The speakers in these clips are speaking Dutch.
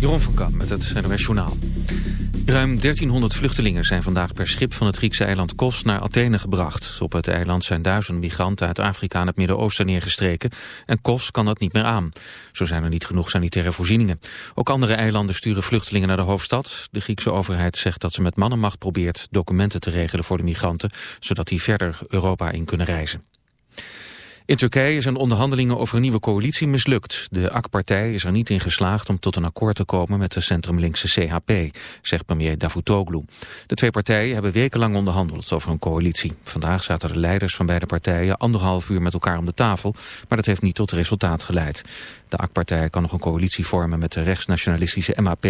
Jeroen van Kamp met het NOS Journaal. Ruim 1300 vluchtelingen zijn vandaag per schip van het Griekse eiland Kos naar Athene gebracht. Op het eiland zijn duizenden migranten uit Afrika en het Midden-Oosten neergestreken en Kos kan dat niet meer aan. Zo zijn er niet genoeg sanitaire voorzieningen. Ook andere eilanden sturen vluchtelingen naar de hoofdstad. De Griekse overheid zegt dat ze met mannenmacht probeert documenten te regelen voor de migranten, zodat die verder Europa in kunnen reizen. In Turkije zijn onderhandelingen over een nieuwe coalitie mislukt. De AK-partij is er niet in geslaagd om tot een akkoord te komen met de centrumlinkse CHP, zegt premier Davutoglu. De twee partijen hebben wekenlang onderhandeld over een coalitie. Vandaag zaten de leiders van beide partijen anderhalf uur met elkaar om de tafel, maar dat heeft niet tot resultaat geleid. De AK-partij kan nog een coalitie vormen met de rechtsnationalistische MAP,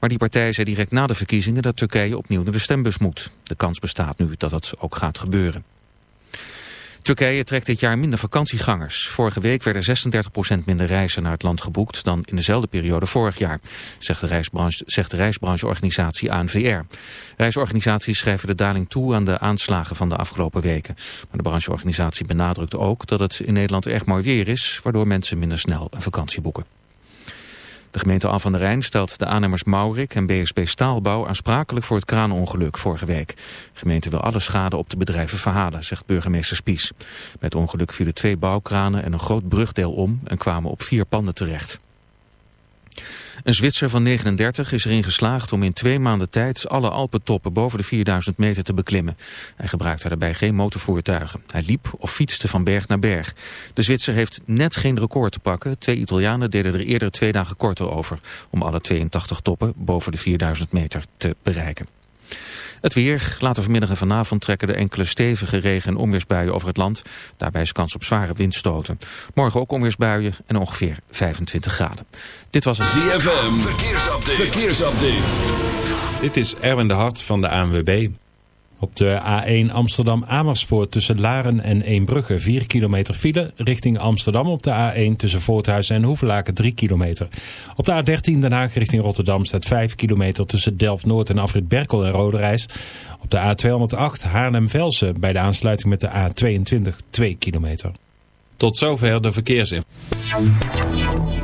maar die partij zei direct na de verkiezingen dat Turkije opnieuw naar de stembus moet. De kans bestaat nu dat dat ook gaat gebeuren. Turkije trekt dit jaar minder vakantiegangers. Vorige week werden 36% minder reizen naar het land geboekt dan in dezelfde periode vorig jaar, zegt de, reisbranche, zegt de reisbrancheorganisatie ANVR. Reisorganisaties schrijven de daling toe aan de aanslagen van de afgelopen weken. Maar de brancheorganisatie benadrukt ook dat het in Nederland erg mooi weer is, waardoor mensen minder snel een vakantie boeken. De gemeente Al van der Rijn stelt de aannemers Maurik en BSB Staalbouw aansprakelijk voor het kranenongeluk vorige week. De gemeente wil alle schade op de bedrijven verhalen, zegt burgemeester Spies. Met ongeluk vielen twee bouwkranen en een groot brugdeel om en kwamen op vier panden terecht. Een Zwitser van 39 is erin geslaagd om in twee maanden tijd alle Alpentoppen boven de 4000 meter te beklimmen. Hij gebruikte daarbij geen motorvoertuigen. Hij liep of fietste van berg naar berg. De Zwitser heeft net geen record te pakken. Twee Italianen deden er eerder twee dagen korter over om alle 82 toppen boven de 4000 meter te bereiken. Het weer. Later vanmiddag en vanavond trekken er enkele stevige regen- en onweersbuien over het land. Daarbij is kans op zware windstoten. Morgen ook onweersbuien en ongeveer 25 graden. Dit was het ZFM. Verkeersupdate. Verkeersupdate. Dit is Erwin de Hart van de ANWB. Op de A1 Amsterdam-Amersfoort tussen Laren en Eembrugge 4 kilometer file. Richting Amsterdam op de A1 tussen Voorthuizen en Hoevelaken 3 kilometer. Op de A13 Den Haag richting Rotterdam staat 5 kilometer tussen Delft-Noord en Afrit Berkel en Roderijs. Op de A208 Haarlem-Velsen bij de aansluiting met de A22 2 kilometer. Tot zover de verkeersinformatie.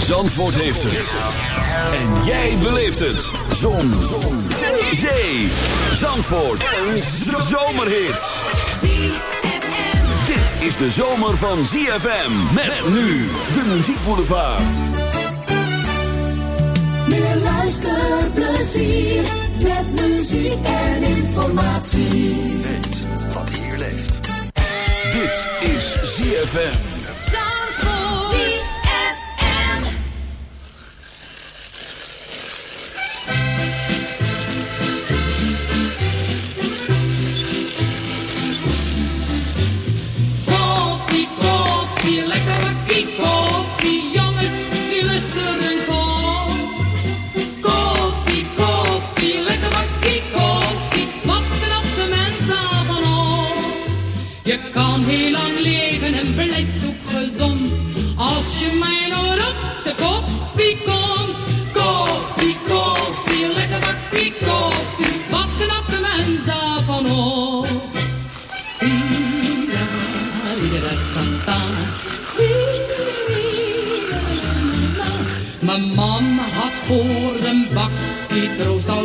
Zandvoort heeft het. En jij beleeft het. Zon. Zon. Zee. Zandvoort. Een zomerhit. Dit is de zomer van ZFM. Met nu de muziekboulevard. Meer luisterplezier. Met muziek en informatie. Weet wat hier leeft. Dit is ZFM. heel lang leven en blijft ook gezond. Als je mij nou op de koffie komt. Koffie, koffie, lekker bakkie koffie. Wat knapt de mens daarvan op? Mijn mam had voor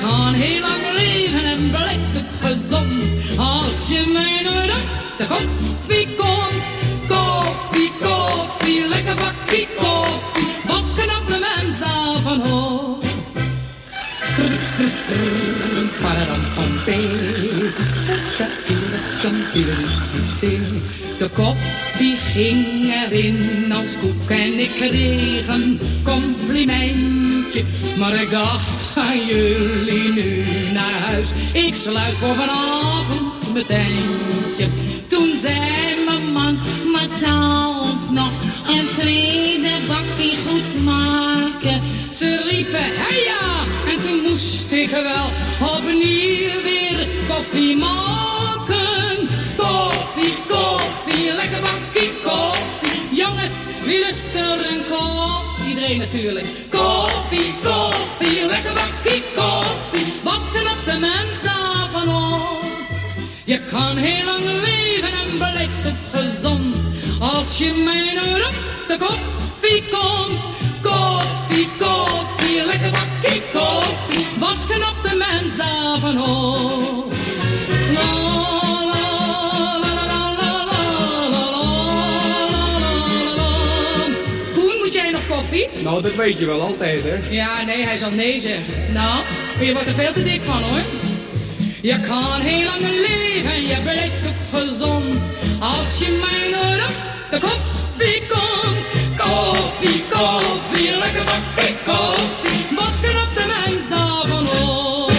Kan heel lang leven en blijft het gezond. Als je mijn de koffie komt. Koffie, koffie, lekker bakkie koffie. Wat knapt de mens daarvan op? De koffie ging erin als koek en ik kreeg een complimentje. Maar ik dacht, gaan jullie nu naar huis? Ik sluit voor vanavond mijn tentje. Toen zei mijn man, maar zou ons nog een tweede bakje goed smaken? Ze riepen, hey ja, en toen moest ik wel opnieuw weer koffie maken. Er kop? Iedereen natuurlijk. Koffie, koffie, lekker bakkie koffie. Wat knapt de mens daarvan op? Je kan heel lang leven en blijft het gezond. Als je mijn op de koffie komt. Koffie, koffie, lekker bakkie koffie. Wat knapt de mens daarvan op? Nou, dat weet je wel altijd, hè? Ja, nee, hij zal nee zeggen. Nou, je wordt er veel te dik van, hoor. Je kan heel lang leven en je blijft ook gezond. Als je mijn op de koffie komt. Koffie, koffie, lekker bakkie koffie. Wat knapt de mens daarvan op?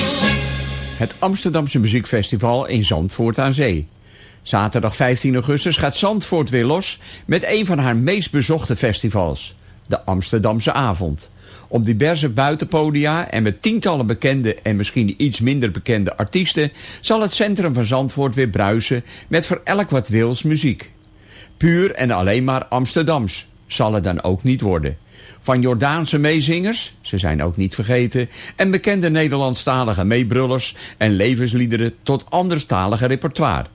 Het Amsterdamse Muziekfestival in Zandvoort aan Zee. Zaterdag 15 augustus gaat Zandvoort weer los met een van haar meest bezochte festivals, de Amsterdamse Avond. Op diverse buitenpodia en met tientallen bekende en misschien iets minder bekende artiesten zal het centrum van Zandvoort weer bruisen met voor elk wat wils muziek. Puur en alleen maar Amsterdams zal het dan ook niet worden. Van Jordaanse meezingers, ze zijn ook niet vergeten... en bekende Nederlandstalige meebrullers en levensliederen... tot anderstalige repertoire.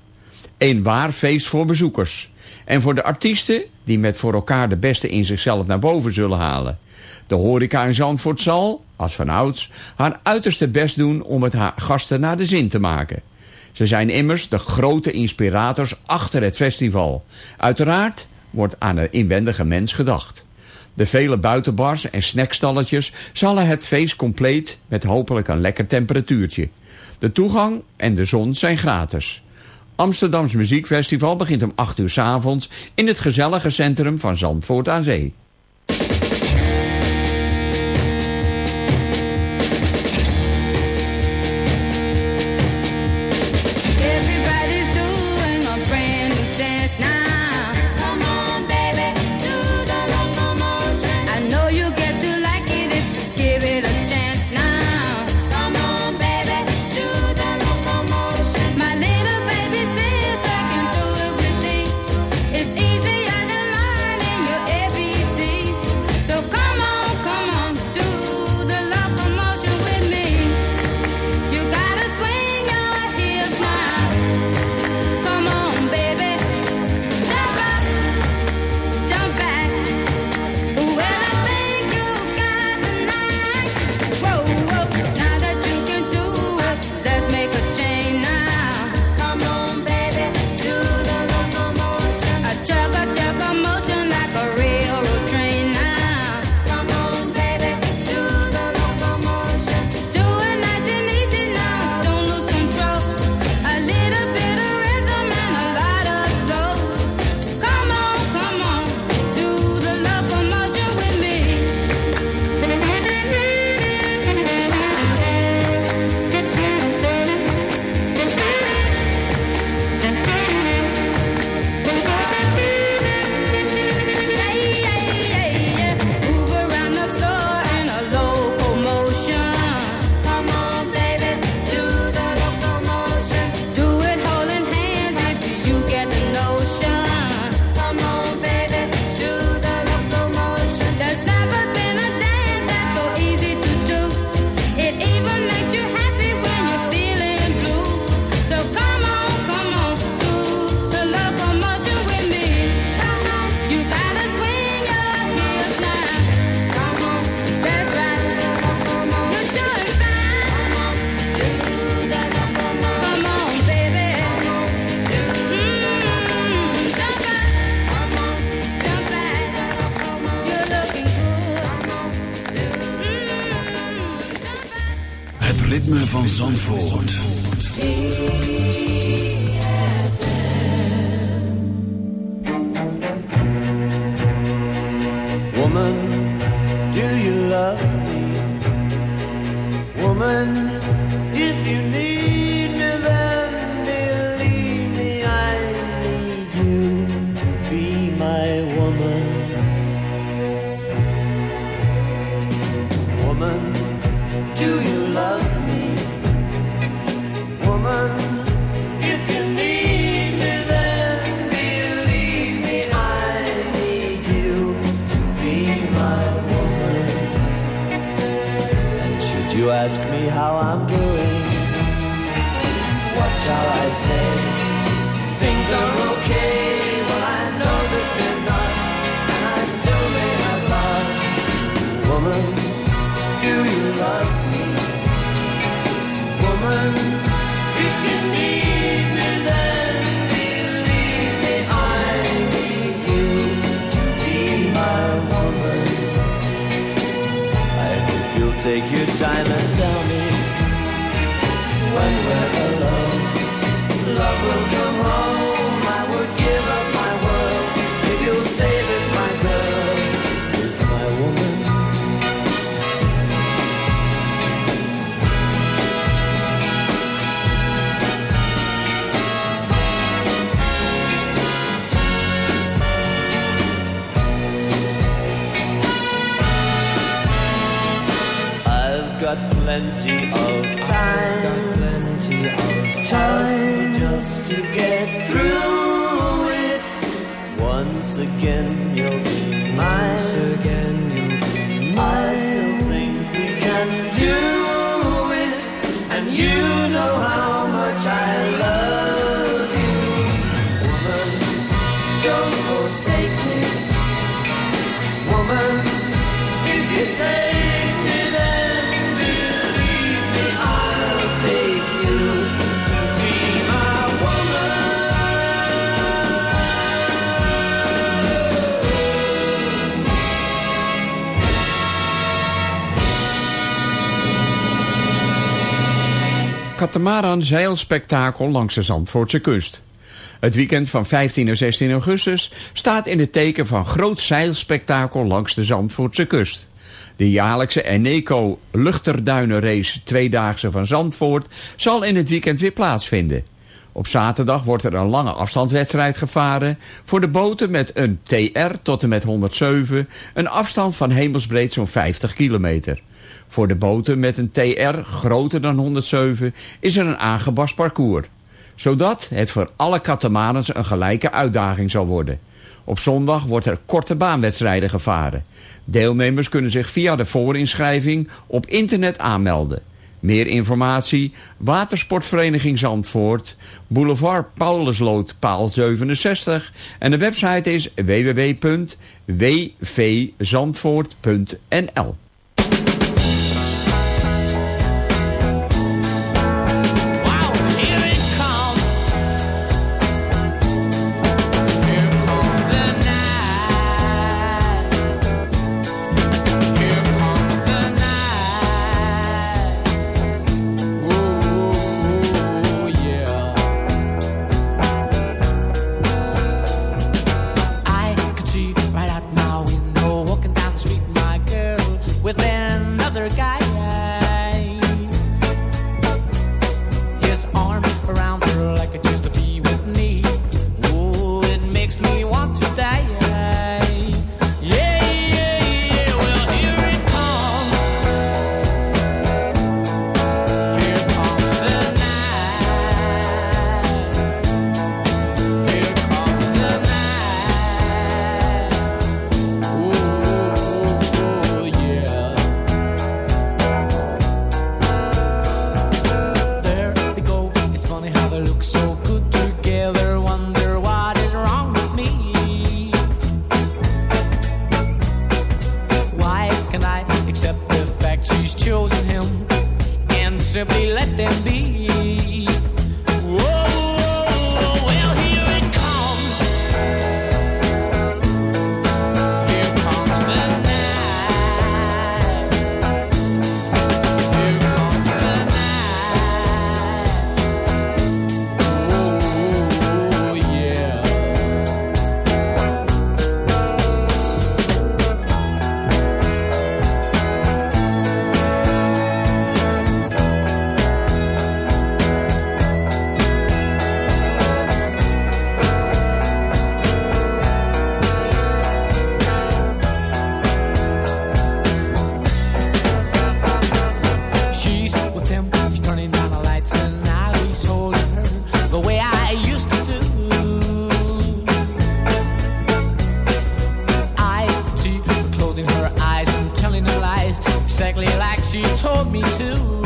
Een waar feest voor bezoekers. En voor de artiesten die met voor elkaar de beste in zichzelf naar boven zullen halen. De horeca in Zandvoort zal, als vanouds, haar uiterste best doen om het haar gasten naar de zin te maken. Ze zijn immers de grote inspirators achter het festival. Uiteraard wordt aan de inwendige mens gedacht. De vele buitenbars en snackstalletjes zullen het feest compleet met hopelijk een lekker temperatuurtje. De toegang en de zon zijn gratis. Amsterdams Muziekfestival begint om 8 uur 's avonds in het gezellige centrum van Zandvoort aan Zee. Katamara een zeilspektakel langs de Zandvoortse kust. Het weekend van 15 en 16 augustus staat in het teken van groot zeilspektakel langs de Zandvoortse kust. De jaarlijkse Eneco Luchterduinenrace Tweedaagse van Zandvoort zal in het weekend weer plaatsvinden. Op zaterdag wordt er een lange afstandswedstrijd gevaren voor de boten met een TR tot en met 107, een afstand van hemelsbreed zo'n 50 kilometer. Voor de boten met een TR groter dan 107 is er een aangebast parcours. Zodat het voor alle katamarans een gelijke uitdaging zal worden. Op zondag wordt er korte baanwedstrijden gevaren. Deelnemers kunnen zich via de voorinschrijving op internet aanmelden. Meer informatie, Watersportvereniging Zandvoort, Boulevard Paulusloot, paal 67. En de website is www.wvzandvoort.nl exactly like she told me to.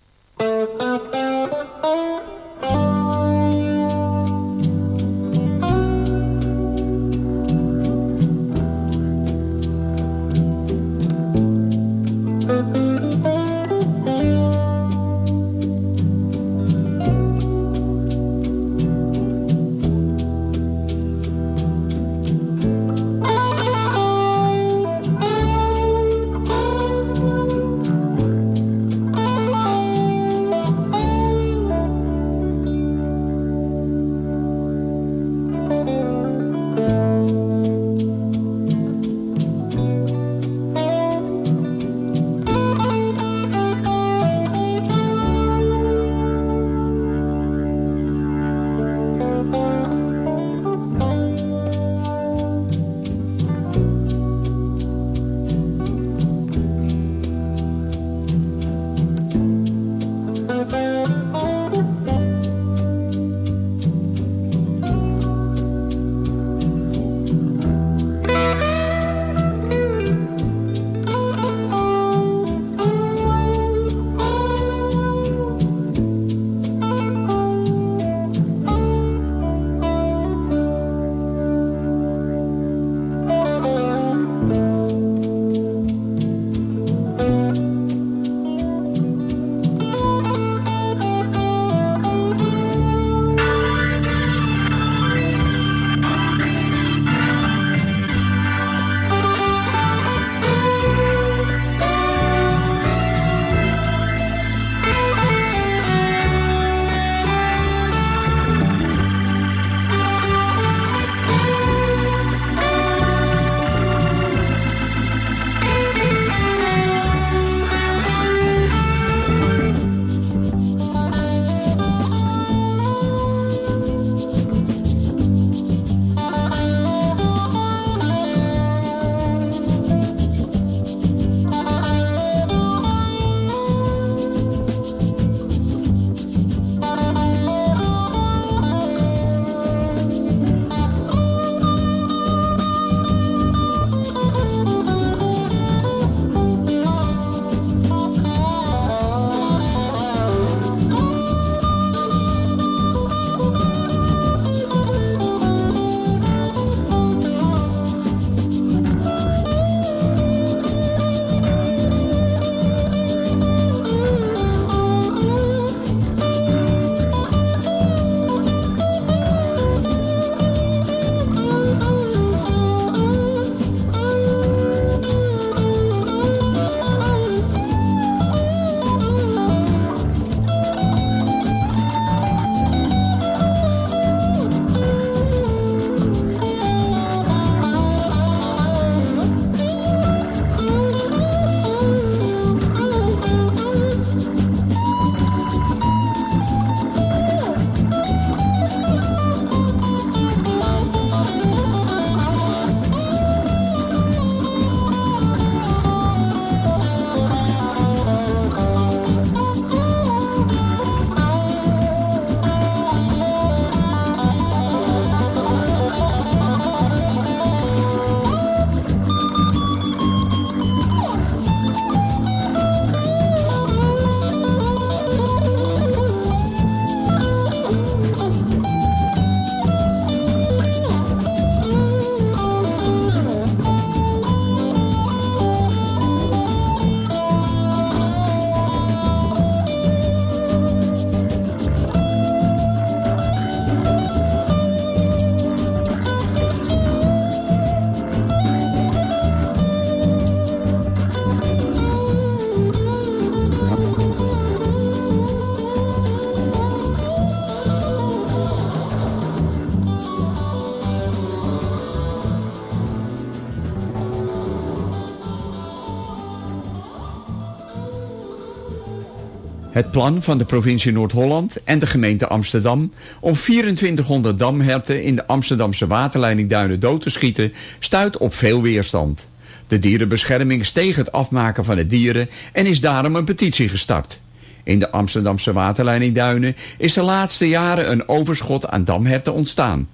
Plan van de provincie Noord-Holland en de gemeente Amsterdam om 2400 damherten in de Amsterdamse waterleiding Duinen dood te schieten stuit op veel weerstand. De dierenbescherming is tegen het afmaken van de dieren en is daarom een petitie gestart. In de Amsterdamse waterleiding Duinen is de laatste jaren een overschot aan damherten ontstaan.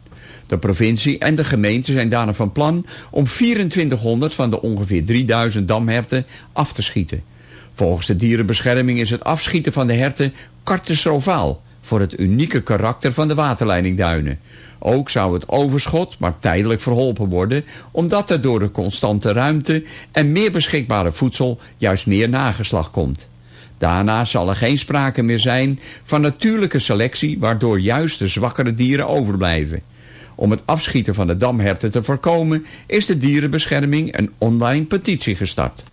De provincie en de gemeente zijn daarna van plan om 2400 van de ongeveer 3000 damherten af te schieten. Volgens de dierenbescherming is het afschieten van de herten catastrofaal voor het unieke karakter van de waterleidingduinen. Ook zou het overschot maar tijdelijk verholpen worden, omdat er door de constante ruimte en meer beschikbare voedsel juist meer nageslag komt. Daarna zal er geen sprake meer zijn van natuurlijke selectie, waardoor juist de zwakkere dieren overblijven. Om het afschieten van de damherten te voorkomen, is de dierenbescherming een online petitie gestart.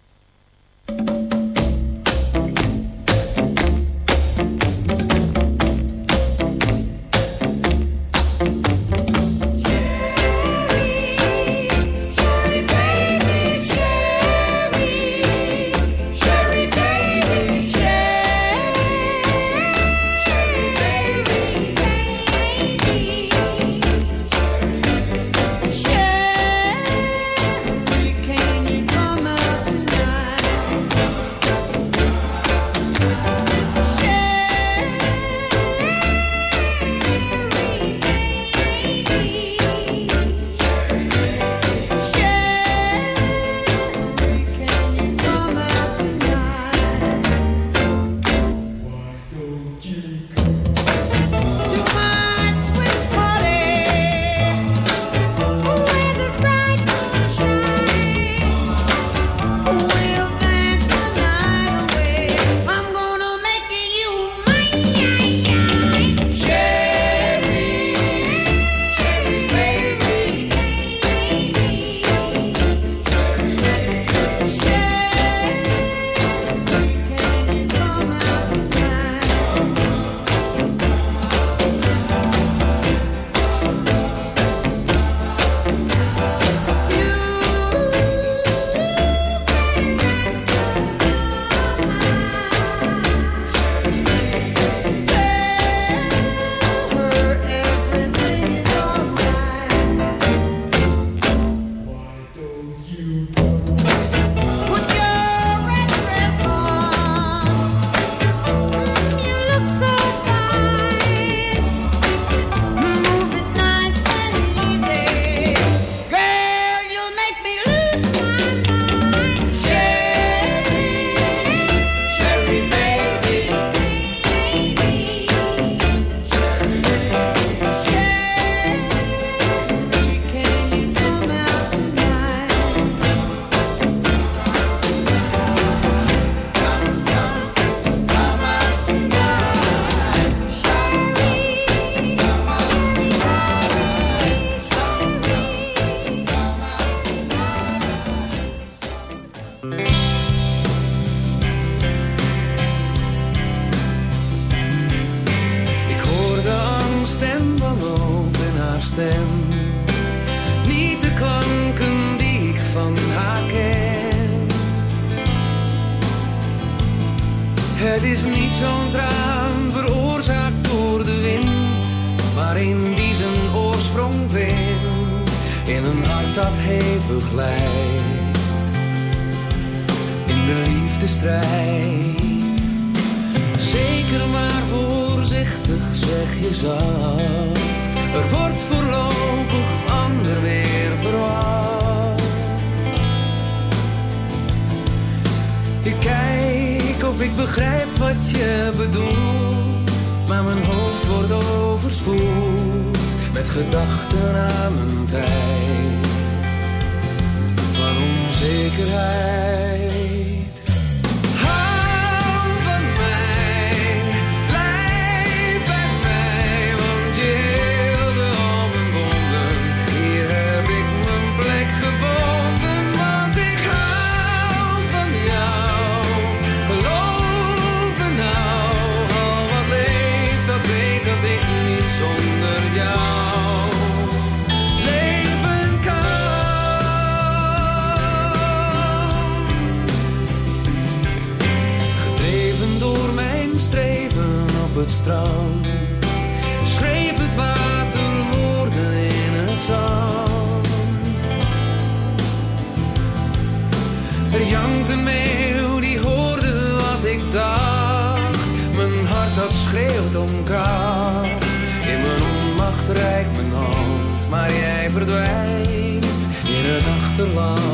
Mijn tijd. Van onzekerheid. Schreef het water woorden in het zand. Er jankt een meeuw die hoorde wat ik dacht. Mijn hart dat schreeuwt om kracht. In mijn onmacht reikt mijn hand, verdwijnt in het achterland.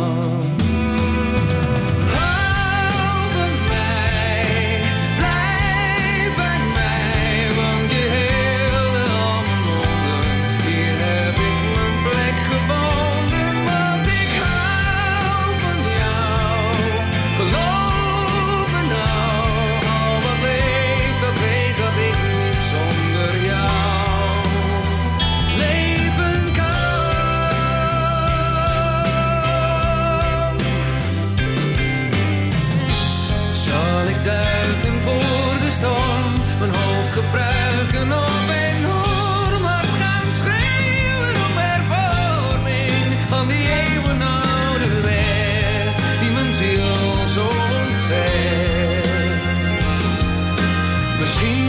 Misschien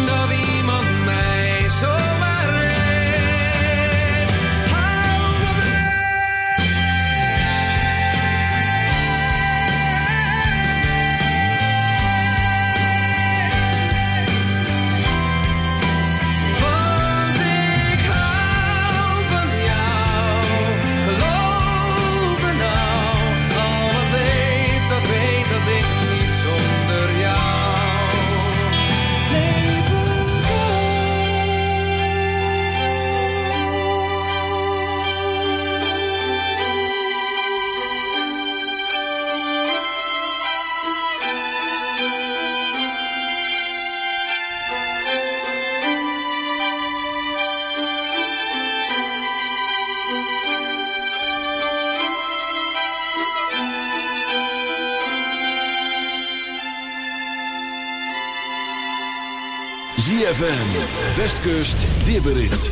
Westkust, weerbericht.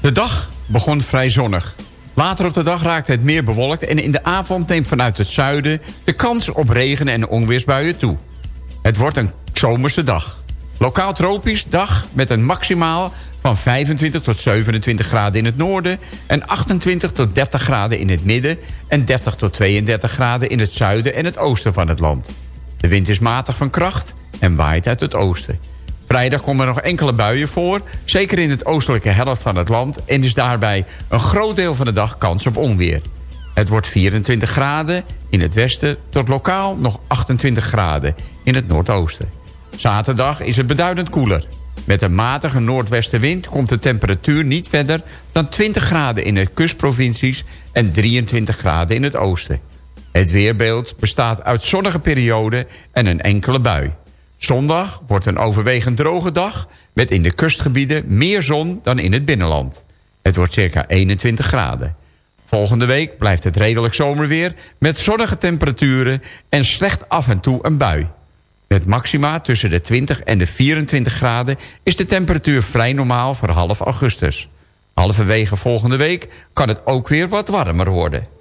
De dag begon vrij zonnig. Later op de dag raakte het meer bewolkt... en in de avond neemt vanuit het zuiden de kans op regen- en onweersbuien toe. Het wordt een zomerse dag. Lokaal tropisch dag met een maximaal van 25 tot 27 graden in het noorden... en 28 tot 30 graden in het midden... en 30 tot 32 graden in het zuiden en het oosten van het land. De wind is matig van kracht en waait uit het oosten. Vrijdag komen er nog enkele buien voor, zeker in het oostelijke helft van het land... en is daarbij een groot deel van de dag kans op onweer. Het wordt 24 graden in het westen tot lokaal nog 28 graden in het noordoosten. Zaterdag is het beduidend koeler. Met een matige noordwestenwind komt de temperatuur niet verder dan 20 graden in de kustprovincies en 23 graden in het oosten. Het weerbeeld bestaat uit zonnige perioden en een enkele bui. Zondag wordt een overwegend droge dag... met in de kustgebieden meer zon dan in het binnenland. Het wordt circa 21 graden. Volgende week blijft het redelijk zomerweer... met zonnige temperaturen en slecht af en toe een bui. Met maxima tussen de 20 en de 24 graden... is de temperatuur vrij normaal voor half augustus. Halverwege volgende week kan het ook weer wat warmer worden.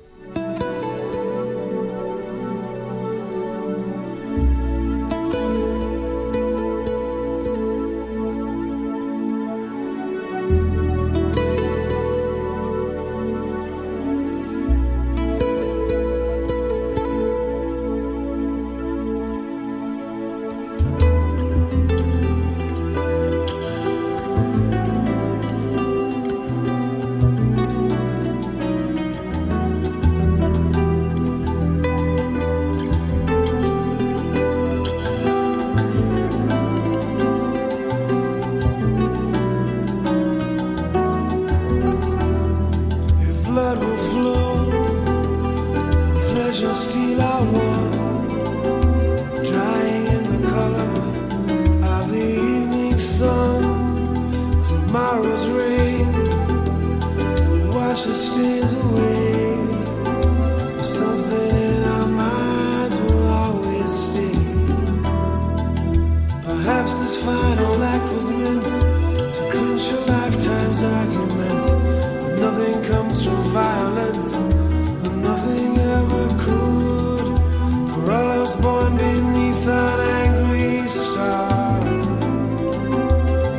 Us born beneath an angry star,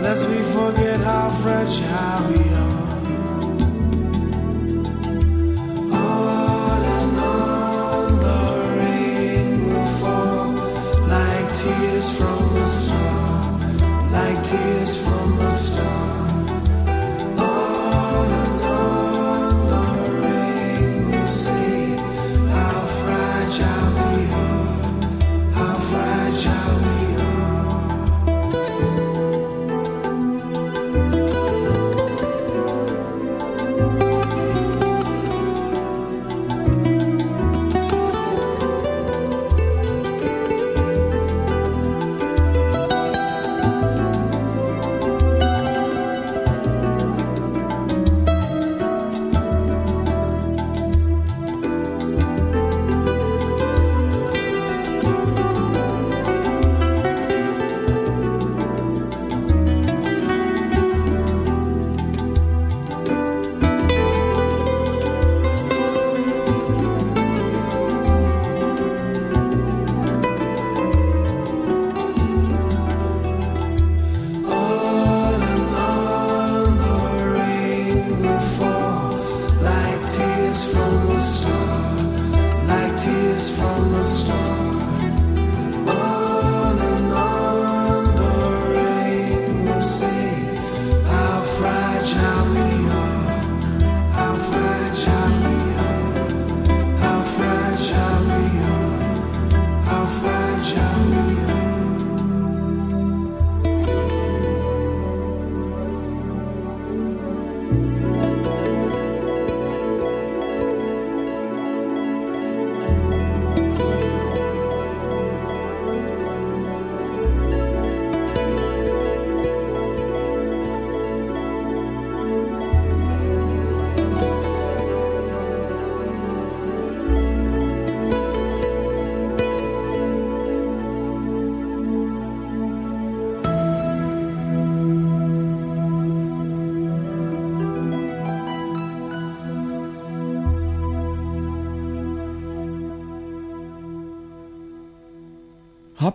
lest we forget how fragile we are. On and on the rain will fall like tears from a star, like tears from a star.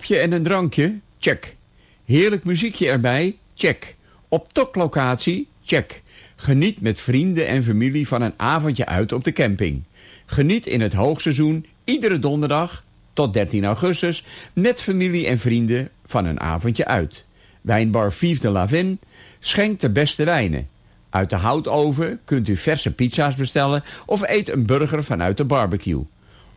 Hapje en een drankje? Check. Heerlijk muziekje erbij? Check. Op toplocatie? Check. Geniet met vrienden en familie van een avondje uit op de camping. Geniet in het hoogseizoen iedere donderdag tot 13 augustus met familie en vrienden van een avondje uit. Wijnbar Vive de Lavin schenkt de beste wijnen. Uit de houtoven kunt u verse pizza's bestellen of eet een burger vanuit de barbecue.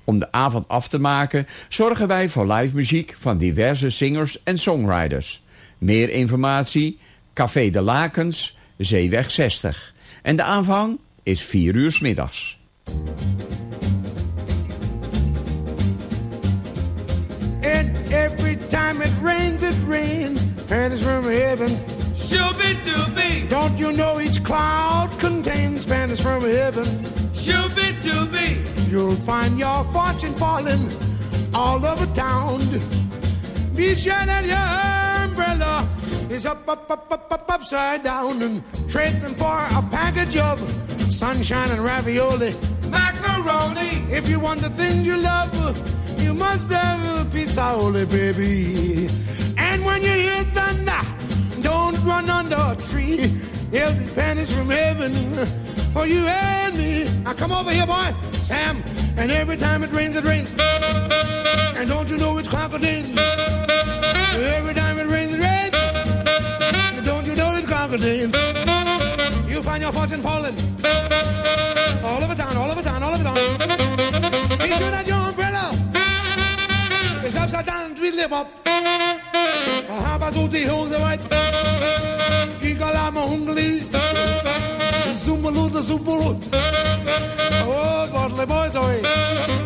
Om de avond af te maken zorgen wij voor live muziek van diverse singers en songwriters. Meer informatie, Café de Lakens, Zeeweg 60. En de aanvang is 4 uur 's middags. And every time it rains, it rains. Pennies from heaven. Shooby dooby, Don't you know each cloud contains pennies from heaven? shooby dooby. You'll find your fortune falling all over town. Be sure that your umbrella is up, up, up, up, up, upside down and trading for a package of sunshine and ravioli. Macaroni, If you want the things you love, you must have a pizza, only baby. And when you hear thunder, don't run under a tree. Be pennies from heaven for you and me. Now come over here, boy, Sam. And every time it rains, it rains. And don't you know it's crocodiles? Every time it rains, it rains. And don't you know it's crocodiles? You find your fortune falling all over town, all over town, all over town. Be sure that your umbrella is upside down, tweedle up. Habas ut i huset white. Gigalama hungli. Zumbaluda zumbalut. Oh, Bartley boys,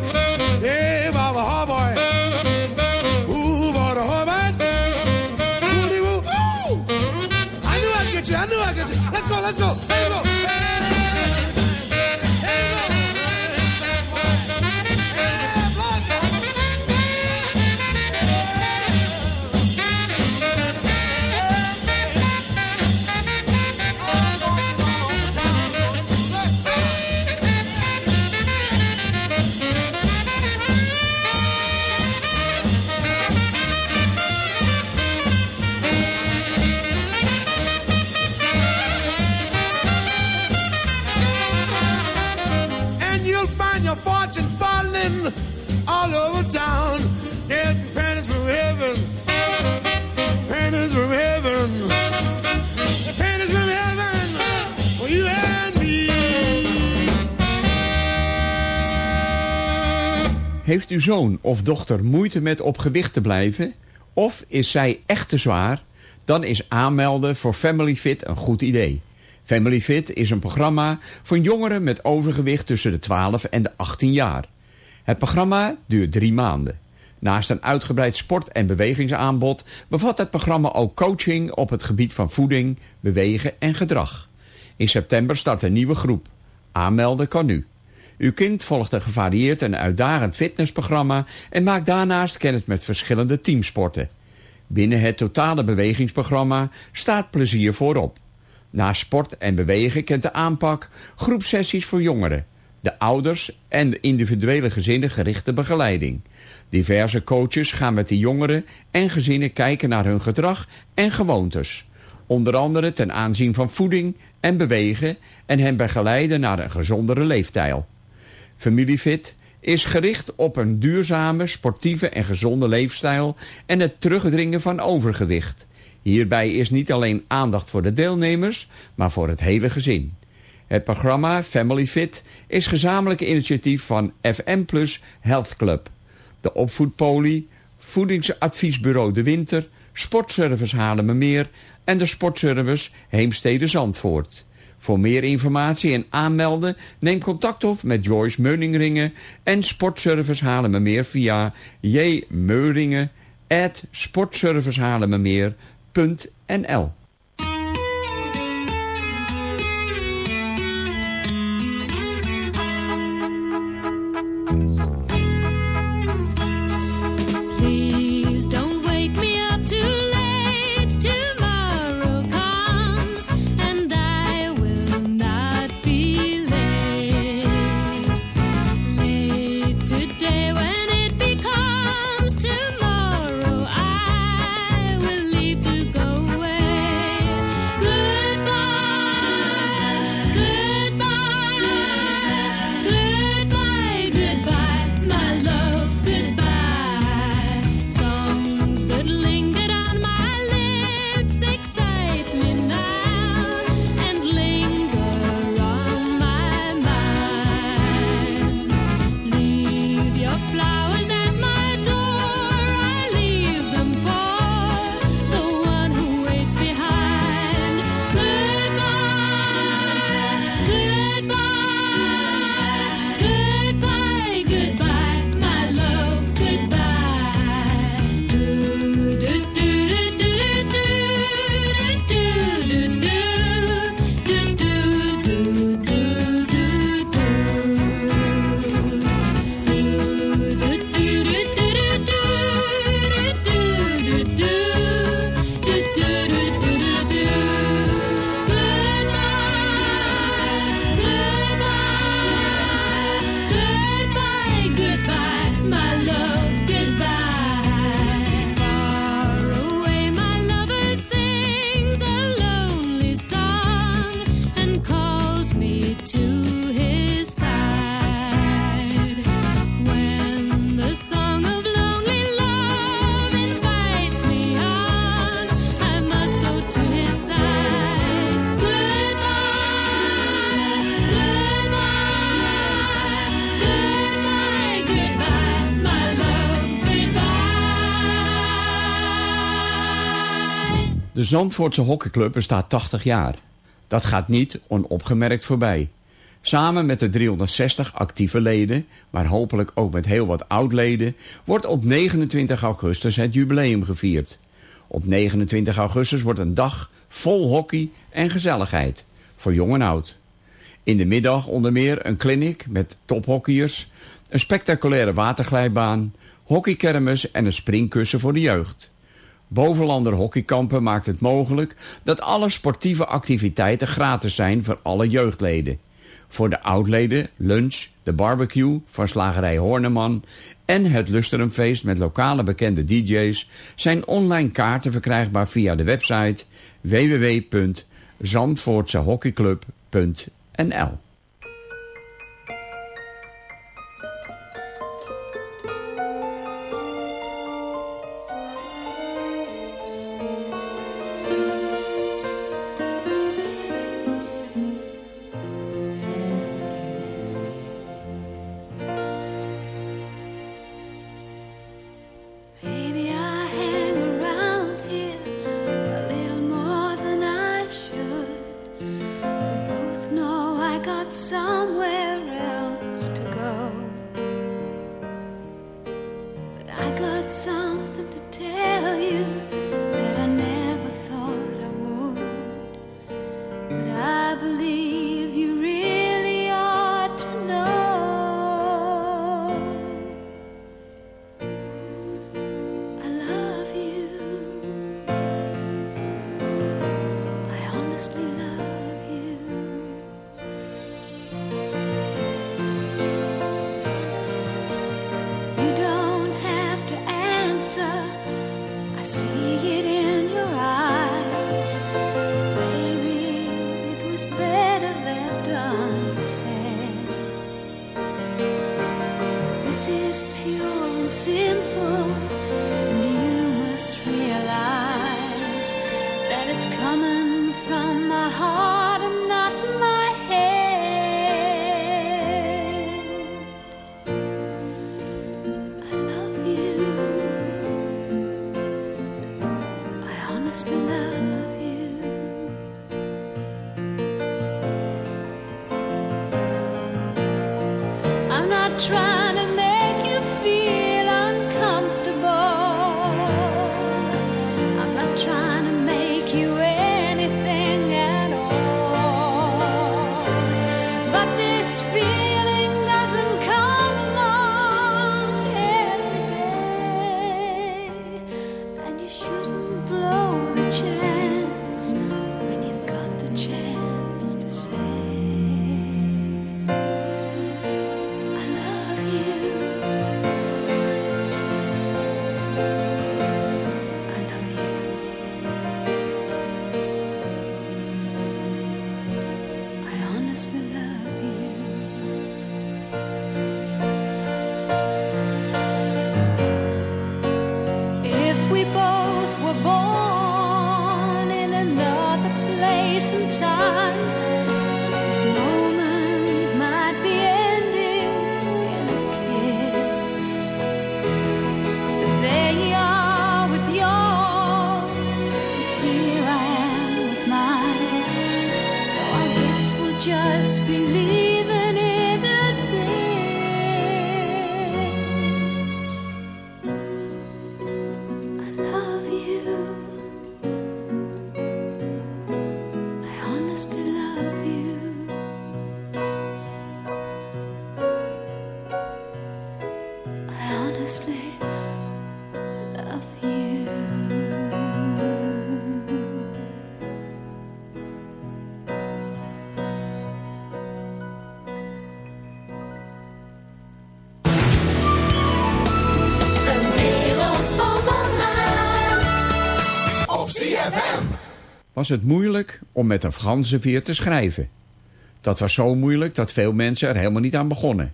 Heeft uw zoon of dochter moeite met op gewicht te blijven? Of is zij echt te zwaar? Dan is aanmelden voor Family Fit een goed idee. Family Fit is een programma voor jongeren met overgewicht tussen de 12 en de 18 jaar. Het programma duurt drie maanden. Naast een uitgebreid sport- en bewegingsaanbod bevat het programma ook coaching op het gebied van voeding, bewegen en gedrag. In september start een nieuwe groep. Aanmelden kan nu. Uw kind volgt een gevarieerd en uitdagend fitnessprogramma en maakt daarnaast kennis met verschillende teamsporten. Binnen het totale bewegingsprogramma staat plezier voorop. Na sport en bewegen kent de aanpak groepsessies voor jongeren, de ouders en de individuele gezinnen gerichte begeleiding. Diverse coaches gaan met de jongeren en gezinnen kijken naar hun gedrag en gewoontes. Onder andere ten aanzien van voeding en bewegen en hen begeleiden naar een gezondere leefstijl. Familiefit is gericht op een duurzame, sportieve en gezonde leefstijl en het terugdringen van overgewicht. Hierbij is niet alleen aandacht voor de deelnemers, maar voor het hele gezin. Het programma Family Fit is gezamenlijk initiatief van FM Plus Health Club, de opvoedpolie, voedingsadviesbureau De Winter, Sportservice Haarlemmermeer en de Sportservice Heemstede Zandvoort. Voor meer informatie en aanmelden neem contact op met Joyce Meuningringen en Sportservice Haarlemmermeer via jmeuringen at sportservicehaarlemmermeer.nl Zandvoortse hockeyclub bestaat 80 jaar. Dat gaat niet onopgemerkt voorbij. Samen met de 360 actieve leden, maar hopelijk ook met heel wat oud-leden, wordt op 29 augustus het jubileum gevierd. Op 29 augustus wordt een dag vol hockey en gezelligheid, voor jong en oud. In de middag onder meer een clinic met tophockeyers, een spectaculaire waterglijbaan, hockeykermis en een springkussen voor de jeugd. Bovenlander hockeykampen maakt het mogelijk dat alle sportieve activiteiten gratis zijn voor alle jeugdleden. Voor de oudleden lunch, de barbecue van slagerij Horneman en het Lusterumfeest met lokale bekende DJ's zijn online kaarten verkrijgbaar via de website www.zandvoortsehockeyclub.nl just believing. in. Was het moeilijk om met een Franse vier te schrijven. Dat was zo moeilijk dat veel mensen er helemaal niet aan begonnen.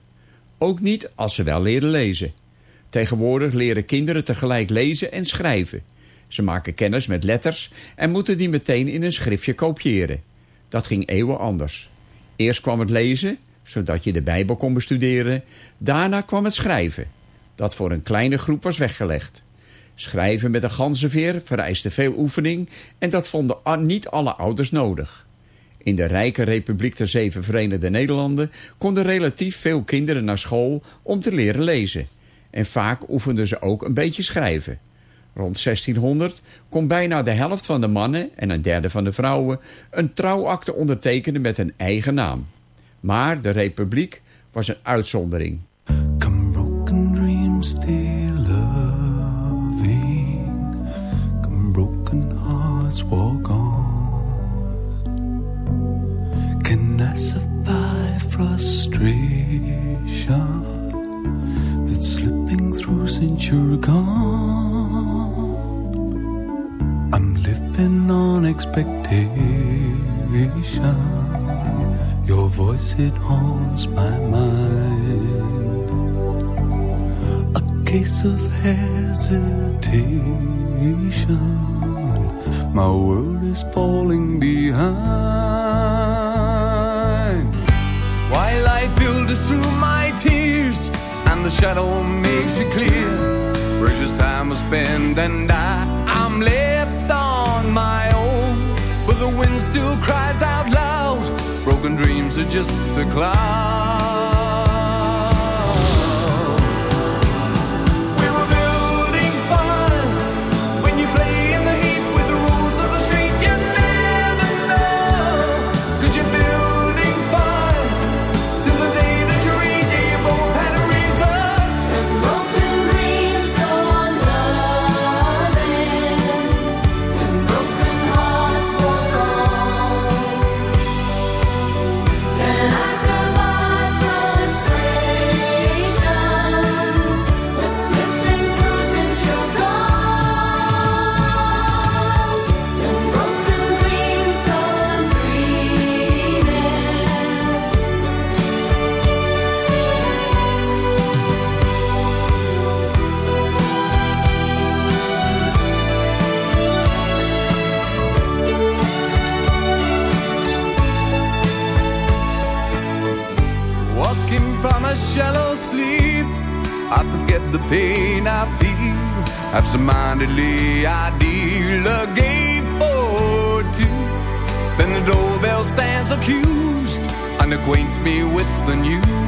Ook niet als ze wel leren lezen. Tegenwoordig leren kinderen tegelijk lezen en schrijven. Ze maken kennis met letters en moeten die meteen in een schriftje kopiëren. Dat ging eeuwen anders. Eerst kwam het lezen, zodat je de Bijbel kon bestuderen. Daarna kwam het schrijven, dat voor een kleine groep was weggelegd. Schrijven met een ganzenveer vereiste veel oefening en dat vonden niet alle ouders nodig. In de rijke Republiek der Zeven Verenigde Nederlanden konden relatief veel kinderen naar school om te leren lezen. En vaak oefenden ze ook een beetje schrijven. Rond 1600 kon bijna de helft van de mannen en een derde van de vrouwen een trouwakte ondertekenen met een eigen naam. Maar de Republiek was een uitzondering. Walk on. Can I survive frustration that's slipping through since you're gone? I'm living on expectation. Your voice it haunts my mind a case of hesitation. My world is falling behind. While I build filter through my tears, and the shadow makes it clear. Precious time was spent, and I, I'm left on my own. But the wind still cries out loud. Broken dreams are just a cloud. Pain I feel. Absentmindedly, I deal a game for two. Then the doorbell stands accused and acquaints me with the news.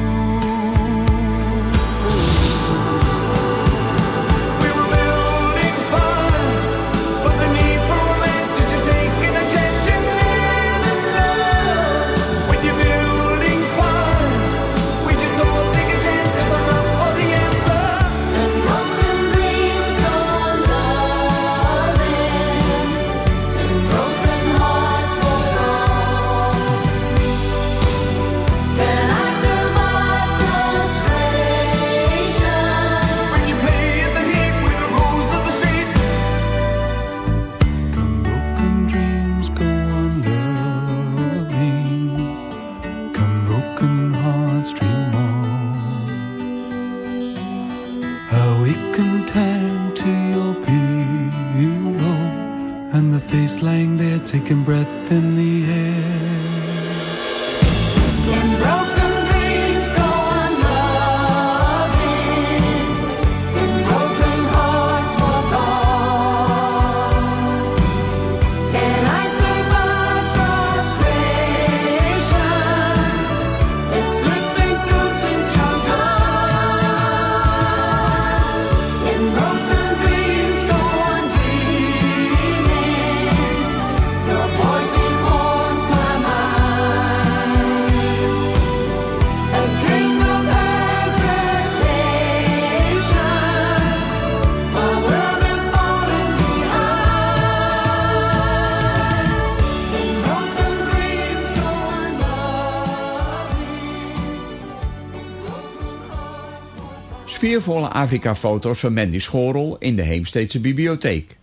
Afrika-foto's van Mandy Schorel in de Heemsteedse Bibliotheek.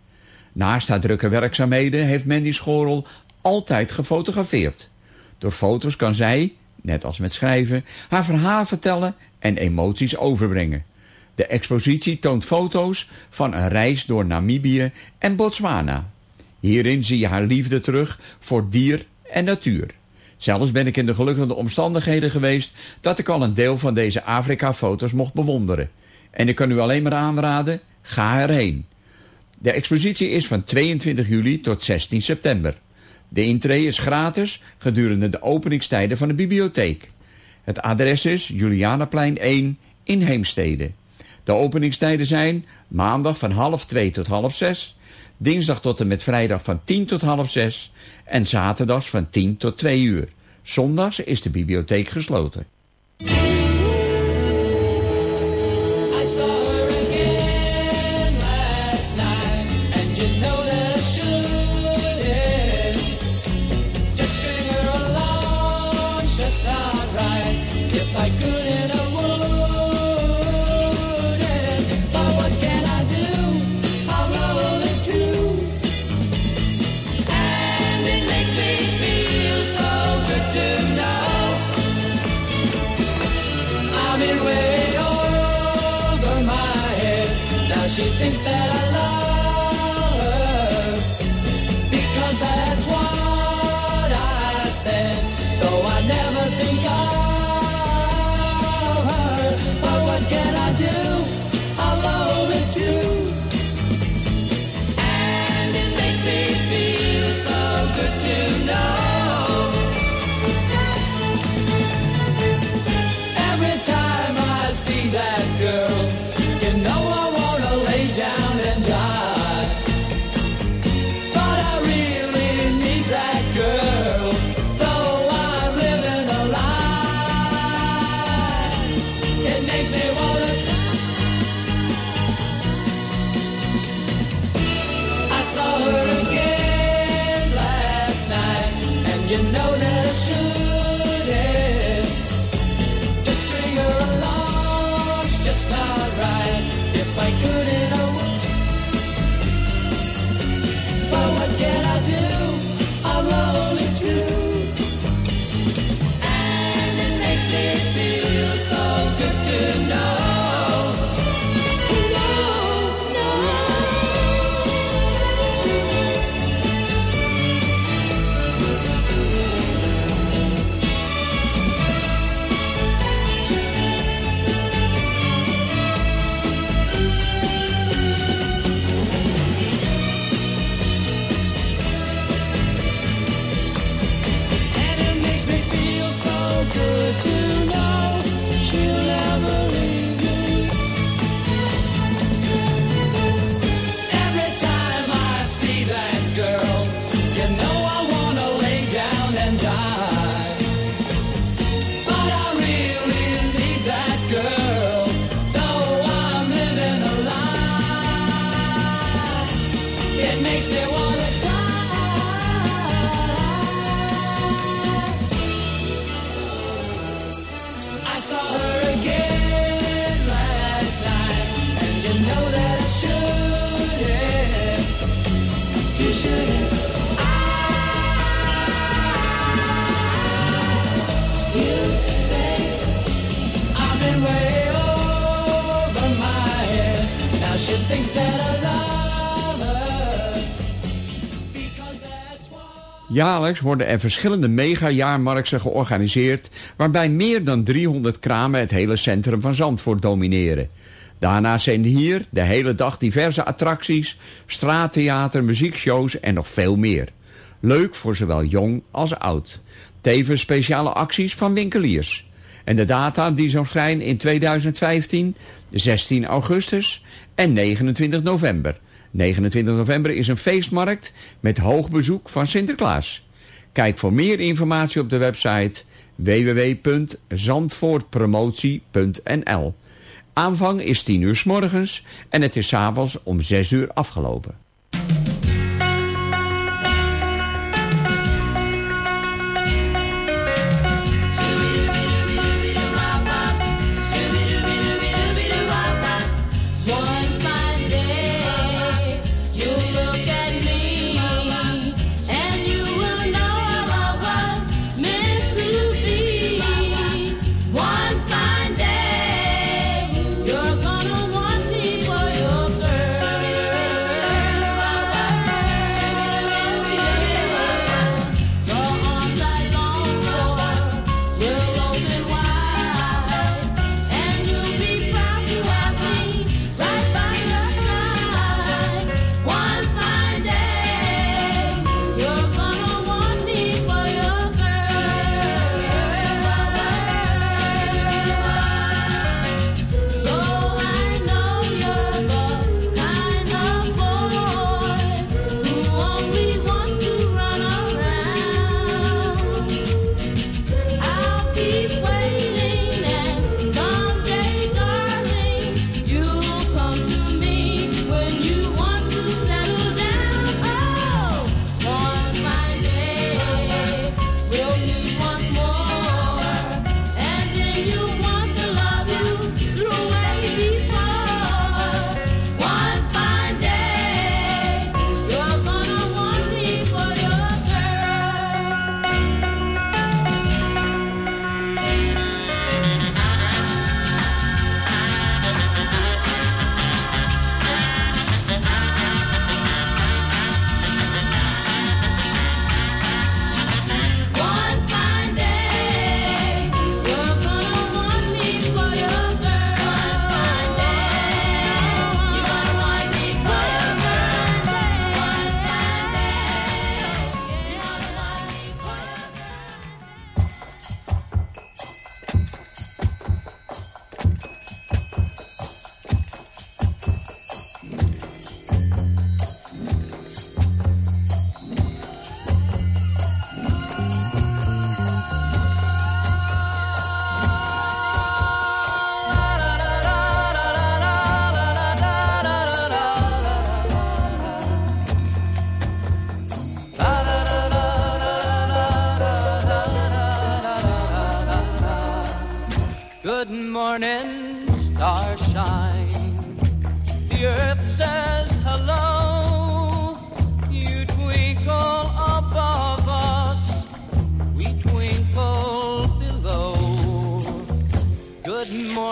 Naast haar drukke werkzaamheden heeft Mandy Schorel altijd gefotografeerd. Door foto's kan zij, net als met schrijven, haar verhaal vertellen en emoties overbrengen. De expositie toont foto's van een reis door Namibië en Botswana. Hierin zie je haar liefde terug voor dier en natuur. Zelfs ben ik in de gelukkige omstandigheden geweest dat ik al een deel van deze Afrika-foto's mocht bewonderen. En ik kan u alleen maar aanraden, ga erheen. De expositie is van 22 juli tot 16 september. De intree is gratis gedurende de openingstijden van de bibliotheek. Het adres is Julianaplein 1 in Heemstede. De openingstijden zijn maandag van half 2 tot half 6, dinsdag tot en met vrijdag van 10 tot half 6 en zaterdags van 10 tot 2 uur. Zondags is de bibliotheek gesloten. Jaarlijks worden er verschillende mega-jaarmarkten georganiseerd... waarbij meer dan 300 kramen het hele centrum van Zandvoort domineren. Daarnaast zijn hier de hele dag diverse attracties, straattheater, muziekshows en nog veel meer. Leuk voor zowel jong als oud. Tevens speciale acties van winkeliers. En de data die zo zijn in 2015, 16 augustus en 29 november. 29 november is een feestmarkt met hoog bezoek van Sinterklaas. Kijk voor meer informatie op de website www.zandvoortpromotie.nl Aanvang is 10 uur s morgens en het is 's avonds om 6 uur afgelopen.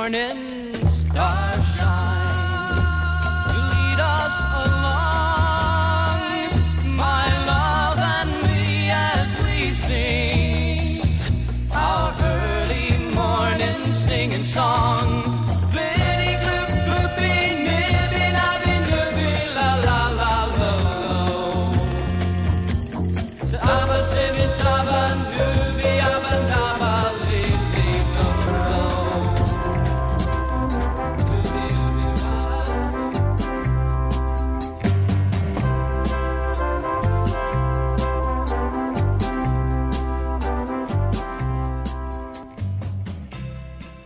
Morning,